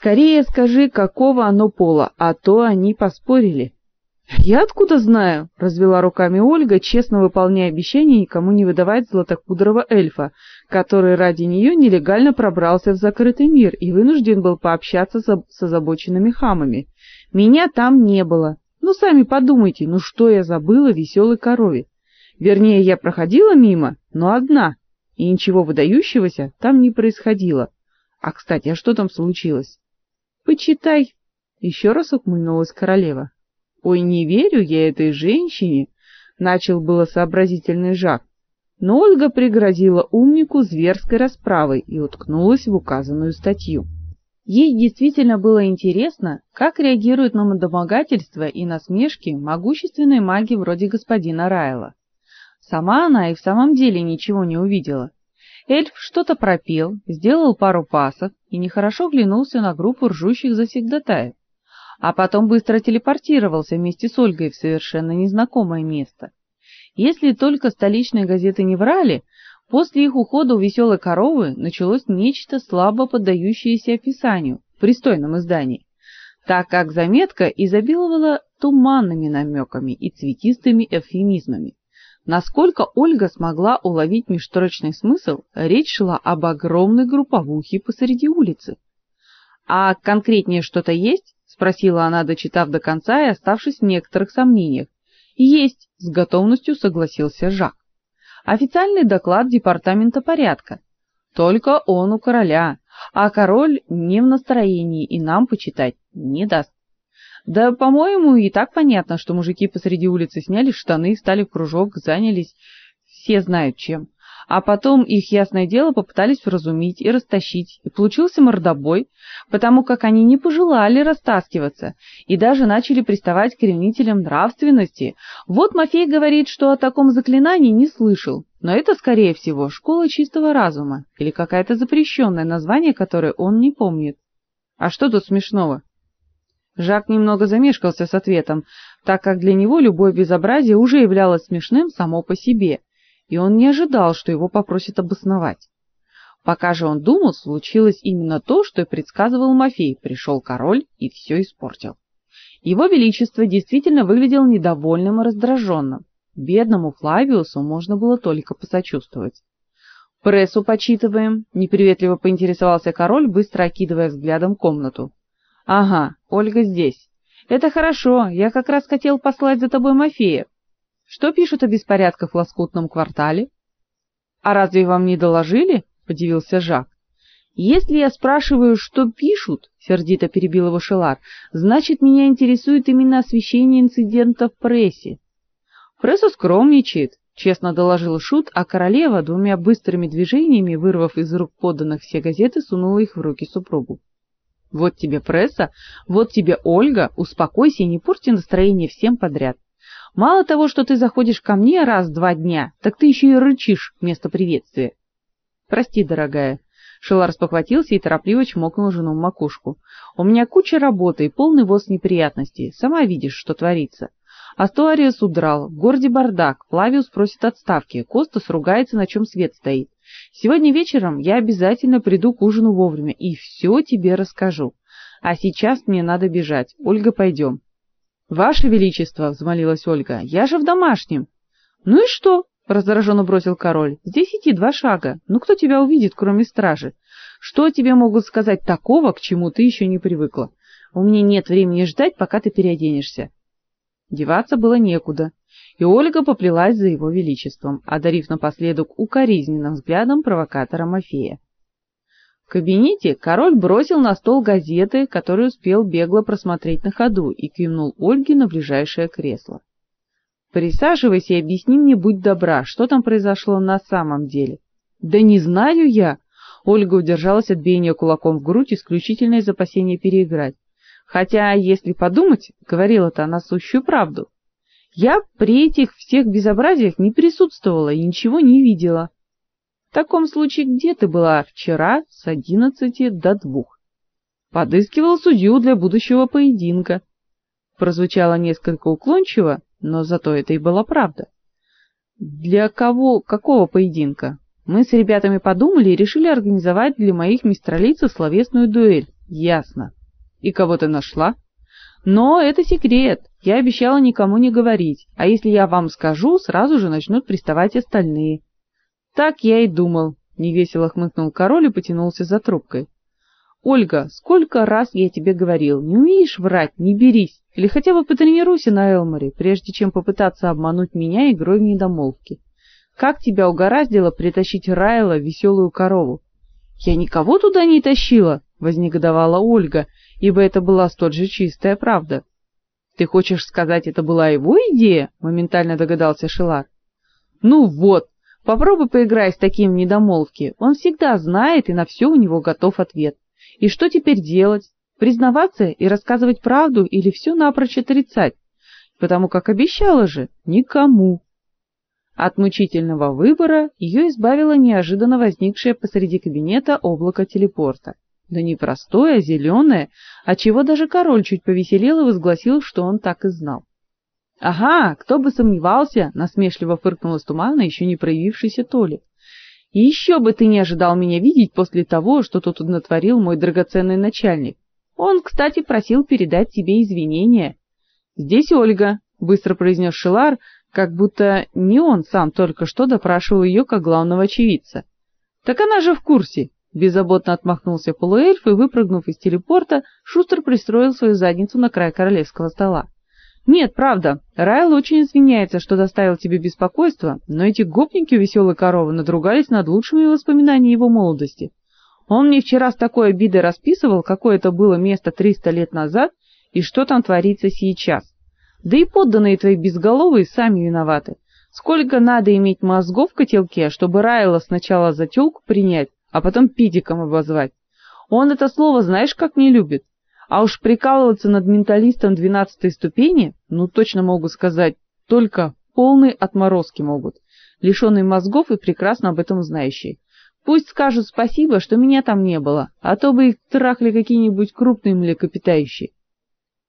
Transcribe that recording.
Скорее скажи, какого оно пола, а то они поспорили. Я откуда знаю, развела руками Ольга, честно выполняя обещание никому не выдавать златокудрого эльфа, который ради нее нелегально пробрался в закрытый мир и вынужден был пообщаться с, озабоченными хамами. Меня там не было. Ну сами подумайте, ну что я забыла веселой корове? Вернее, я проходила мимо, но одна, и ничего выдающегося там не происходило. А, кстати, а что там случилось? Почитай, еще раз ухмыльнулась королева. Ой, не верю я этой женщине, начал было сообразительный Жак, но Ольга пригрозила умнику зверской расправой и уткнулась в указанную статью. Ей действительно было интересно, как реагируют на домогательства и насмешки могущественной маги вроде господина Райла. Сама она и в самом деле ничего не увидела. Эльф что-то пропел, сделал пару пасов и нехорошо глянулся на группу ржущих завсегдатаев а потом быстро телепортировался вместе с Ольгой в совершенно незнакомое место. Если только столичные газеты не врали, после их ухода у веселой коровы началось нечто слабо поддающееся описанию в пристойном издании, так как заметка изобиловала туманными намеками и цветистыми эвфемизмами. Насколько Ольга смогла уловить межстрочный смысл, речь шла об огромной групповухе посреди улицы. А конкретнее что-то есть? спросила она, дочитав до конца и оставшись в некоторых сомнениях. Есть, с готовностью согласился Жак. Официальный доклад департамента порядка. Только он у короля, а король не в настроении и нам почитать не даст. Да, по-моему, и так понятно, что мужики посреди улицы сняли штаны, стали в кружок, занялись все знают чем а потом их, ясное дело, попытались вразумить и растащить, и получился мордобой, потому как они не пожелали растаскиваться и даже начали приставать к ревнителям нравственности. Вот Мафей говорит, что о таком заклинании не слышал, но это, скорее всего, школа чистого разума или какое-то запрещенное название, которое он не помнит. А что тут смешного? Жак немного замешкался с ответом, так как для него любое безобразие уже являлось смешным само по себе и он не ожидал, что его попросят обосновать. Пока же он думал, случилось именно то, что и предсказывал Мафей. Пришел король и все испортил. Его величество действительно выглядел недовольным и раздраженным. Бедному Флавиусу можно было только посочувствовать. Прессу почитываем, неприветливо поинтересовался король, быстро окидывая взглядом комнату. Ага, Ольга здесь. Это хорошо. Я как раз хотел послать за тобой Мафея. Что пишут о беспорядках в лоскутном квартале? А разве вам не доложили? подивился Жак. Если я спрашиваю, что пишут, сердито перебил его Шелар, значит, меня интересует именно освещение инцидента в прессе. Пресса скромничает, честно доложил шут, а королева двумя быстрыми движениями, вырвав из рук подданных все газеты, сунула их в руки супругу. Вот тебе пресса, вот тебе Ольга, успокойся и не порти настроение всем подряд. Мало того, что ты заходишь ко мне раз в два дня, так ты еще и рычишь вместо приветствия. Прости, дорогая. Шелар спохватился и торопливо чмокнул жену в макушку. У меня куча работы и полный воз неприятностей. Сама видишь, что творится. Астуариус удрал, в городе бардак, Флавиус просит отставки, Костас ругается, на чем свет стоит. Сегодня вечером я обязательно приду к ужину вовремя и все тебе расскажу. А сейчас мне надо бежать. Ольга, пойдем. Ваше величество, взмолилась Ольга. Я же в домашнем. Ну и что? раздраженно бросил король. Здесь идти два шага. Ну кто тебя увидит, кроме стражи? Что тебе могут сказать такого, к чему ты еще не привыкла? У меня нет времени ждать, пока ты переоденешься. Деваться было некуда, и Ольга поплелась за его величеством, одарив напоследок укоризненным взглядом провокатора Мафея. В кабинете король бросил на стол газеты, которые успел бегло просмотреть на ходу, и кивнул Ольге на ближайшее кресло. Присаживайся и объясни мне, будь добра, что там произошло на самом деле. Да не знаю я. Ольга удержалась от биения кулаком в грудь исключительно из опасения переиграть. Хотя, если подумать, говорила-то она сущую правду. Я при этих всех безобразиях не присутствовала и ничего не видела. В таком случае, где ты была вчера с одиннадцати до двух? Подыскивал судью для будущего поединка. Прозвучало несколько уклончиво, но зато это и была правда. Для кого, какого поединка? Мы с ребятами подумали и решили организовать для моих мистралийцев словесную дуэль. Ясно. И кого ты нашла? Но это секрет. Я обещала никому не говорить. А если я вам скажу, сразу же начнут приставать остальные. Так я и думал, невесело хмыкнул король и потянулся за трубкой. Ольга, сколько раз я тебе говорил, не умеешь врать, не берись, или хотя бы потренируйся на Элморе, прежде чем попытаться обмануть меня игрой в недомолвки. Как тебя угораздило притащить Райла веселую корову? Я никого туда не тащила, вознегодовала Ольга, ибо это была столь же чистая правда. Ты хочешь сказать, это была его идея? моментально догадался Шилар. Ну вот, попробуй поиграй с таким недомолвки. Он всегда знает и на все у него готов ответ. И что теперь делать? Признаваться и рассказывать правду или все напрочь отрицать? Потому как обещала же никому. От мучительного выбора ее избавило неожиданно возникшее посреди кабинета облако телепорта. Да не простое, а зеленое, отчего даже король чуть повеселел и возгласил, что он так и знал. Ага, кто бы сомневался, насмешливо фыркнул из тумана еще не проявившийся Толи. И еще бы ты не ожидал меня видеть после того, что тут натворил мой драгоценный начальник. Он, кстати, просил передать тебе извинения. Здесь Ольга, быстро произнес Шилар, как будто не он сам только что допрашивал ее как главного очевидца. Так она же в курсе. Беззаботно отмахнулся полуэльф и, выпрыгнув из телепорта, шустро пристроил свою задницу на край королевского стола. Нет, правда. Райл очень извиняется, что доставил тебе беспокойство, но эти гопники у веселой коровы надругались над лучшими воспоминаниями его молодости. Он мне вчера с такой обидой расписывал, какое это было место триста лет назад и что там творится сейчас. Да и подданные твои безголовые сами виноваты. Сколько надо иметь мозгов в котелке, чтобы Райла сначала за тёлку принять, а потом пидиком обозвать. Он это слово знаешь как не любит. А уж прикалываться над менталистом двенадцатой ступени, ну точно могу сказать, только полные отморозки могут, лишённые мозгов и прекрасно об этом знающие. Пусть скажут спасибо, что меня там не было, а то бы их трахли какие-нибудь крупные млекопитающие.